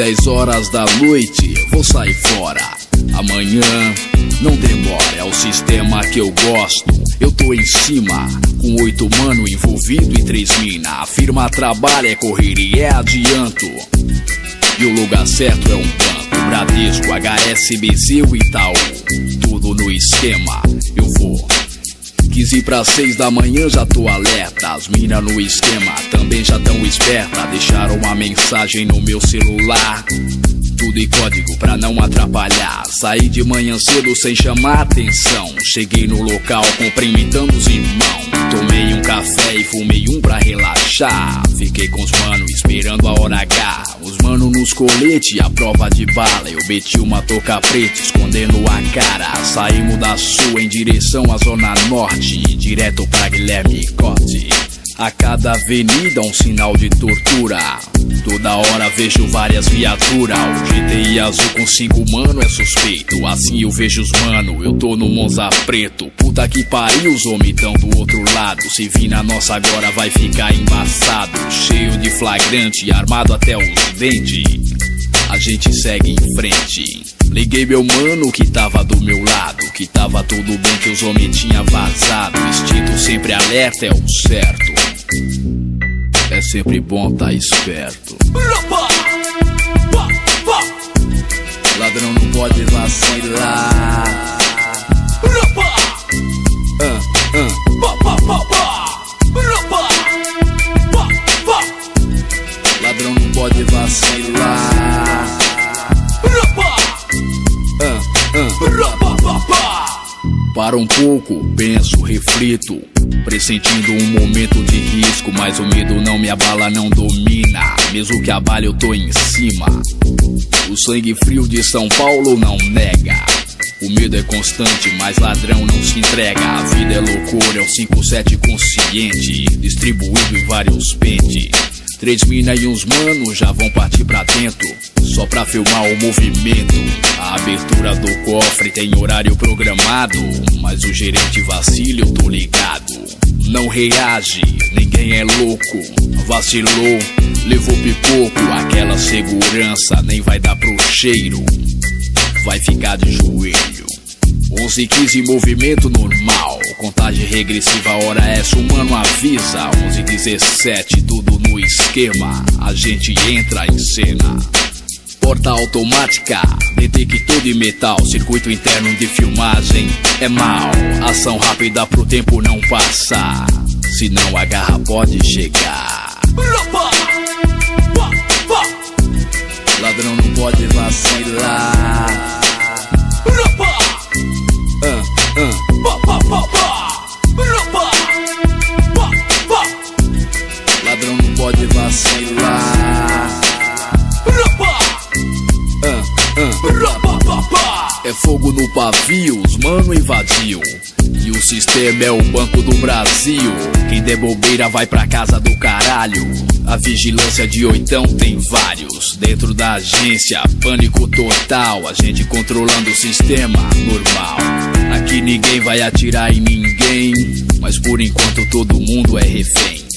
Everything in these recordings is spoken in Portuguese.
10 horas da noite, vou sair fora. Amanhã, não demora, é o sistema que eu gosto. Eu tô em cima, com oito mano envolvido e três mina. A firma trabalha, é correria, é adianto. E o lugar certo é um banco, Bradesco, HSBC Itaú. Tudo no esquema, eu vou. 15 para 6 da manhã já tô alerta. As mina no esquema também já tão esperta. Deixaram uma mensagem no meu celular. Tudo em código pra não atrapalhar. Saí de manhã cedo sem chamar atenção. Cheguei no local cumprimentando os irmãos. Tomei um café e fumei um pra relaxar. Fiquei com os mano esperando a hora H. Os mano nos colete, a prova de bala. Eu meti uma toca preta, escondendo a cara. Saímos da sul em direção à zona norte. Direto pra Guilherme Corte. A cada avenida um sinal de tortura. Toda hora vejo várias viaturas. O GTI azul com cinco mano é suspeito. Assim eu vejo os mano, eu tô no Monza preto. Puta que pariu, os homens tão do outro lado. Se vir na nossa agora vai ficar embaçado. Cheio de flagrante, armado até os dentes. A gente segue em frente. Liguei meu mano que tava do meu lado. Que tava tudo bem que os homens tinha vazado. Instinto sempre alerta é o certo. É sempre bom tá esperto. Ladrão não pode vacilar. Para um pouco, penso, reflito. Pressentindo um momento de risco, mas o medo não me abala, não domina. Mesmo que abale, eu tô em cima. O sangue frio de São Paulo não nega. O medo é constante, mas ladrão não se entrega. A vida é loucura, é um 5-7 consciente, distribuído em vários pentes. Três mina e uns manos já vão partir pra dentro, só pra filmar o movimento. A abertura do cofre tem horário programado, mas o gerente vacila, eu tô ligado. Não reage, ninguém é louco. Vacilou, levou pipoco, aquela segurança nem vai dar pro cheiro. Vai ficar de joelho. 11 15 movimento normal. Contagem regressiva, hora essa, o mano avisa. 11 17 tudo esquema. A gente entra em cena. Porta automática, detector de metal, circuito interno de filmagem é mal. Ação rápida pro tempo não passar, senão a garra pode chegar. Ladrão não pode vacilar. Pode vacilar. Ah, ah. É fogo no pavio, os mano invadiu. E o sistema é o Banco do Brasil. Quem der bobeira vai pra casa do caralho. A vigilância de oitão tem vários. Dentro da agência, pânico total. A gente controlando o sistema normal. Aqui ninguém vai atirar em ninguém. Mas por enquanto todo mundo é refém.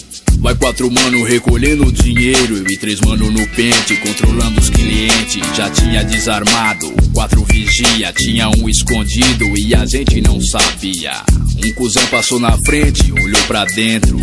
Vai quatro mano recolhendo dinheiro e três mano no pente controlando os clientes. Já tinha desarmado, quatro vigia Tinha um escondido e a gente não sabia. Um cuzão passou na frente, olhou pra dentro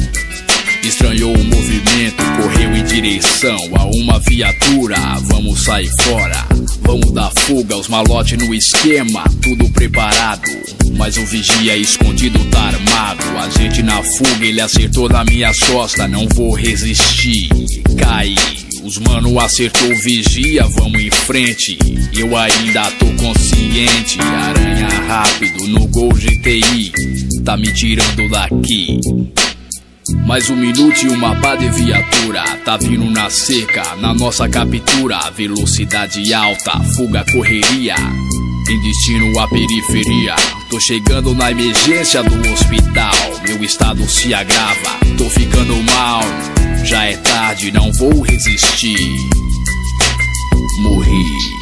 Estranhou o movimento, correu em direção a uma viatura. Vamos sair fora, vamos dar fuga, os malotes no esquema, tudo preparado. Mas o vigia escondido tá armado. A gente na fuga, ele acertou na minha costa, não vou resistir. Caí. Os mano acertou vigia, vamos em frente. Eu ainda tô consciente. Aranha rápido no Gol GTI, tá me tirando daqui. Mais um minuto e uma pá de viatura. Tá vindo na seca, na nossa captura. Velocidade alta, fuga, correria. Em destino à periferia. Tô chegando na emergência do hospital. Meu estado se agrava, tô ficando mal. Já é tarde, não vou resistir. Morri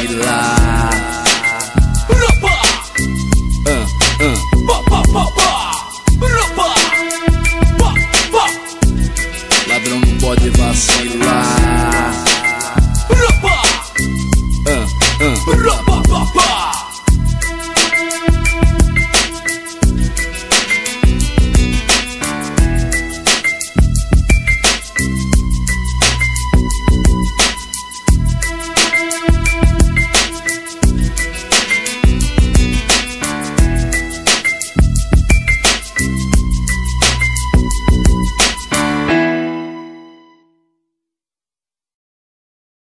vacilar.